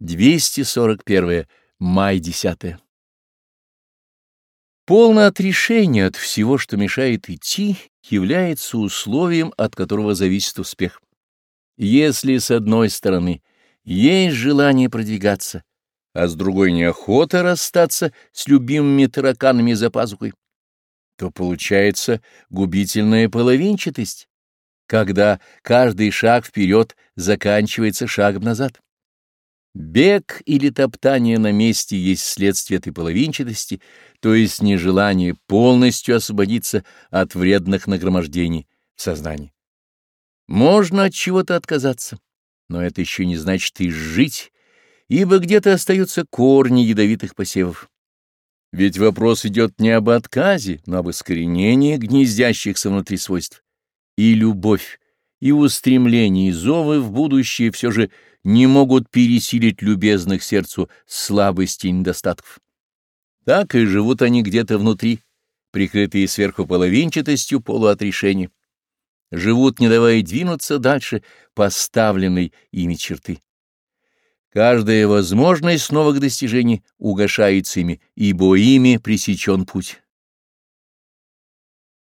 241 май 10. Полное отрешение от всего, что мешает идти, является условием, от которого зависит успех. Если с одной стороны есть желание продвигаться, а с другой неохота расстаться с любимыми тараканами за пазухой, то получается губительная половинчатость, когда каждый шаг вперед заканчивается шагом назад. Бег или топтание на месте есть следствие этой половинчатости, то есть нежелание полностью освободиться от вредных нагромождений в сознании. Можно от чего-то отказаться, но это еще не значит и жить, ибо где-то остаются корни ядовитых посевов. Ведь вопрос идет не об отказе, но об искоренении гнездящихся внутри свойств. И любовь и устремления и зовы в будущее все же не могут пересилить любезных сердцу слабости и недостатков. Так и живут они где-то внутри, прикрытые сверху половинчатостью полуотрешения. Живут, не давая двинуться дальше поставленной ими черты. Каждая возможность новых достижений угошается ими, ибо ими пресечен путь.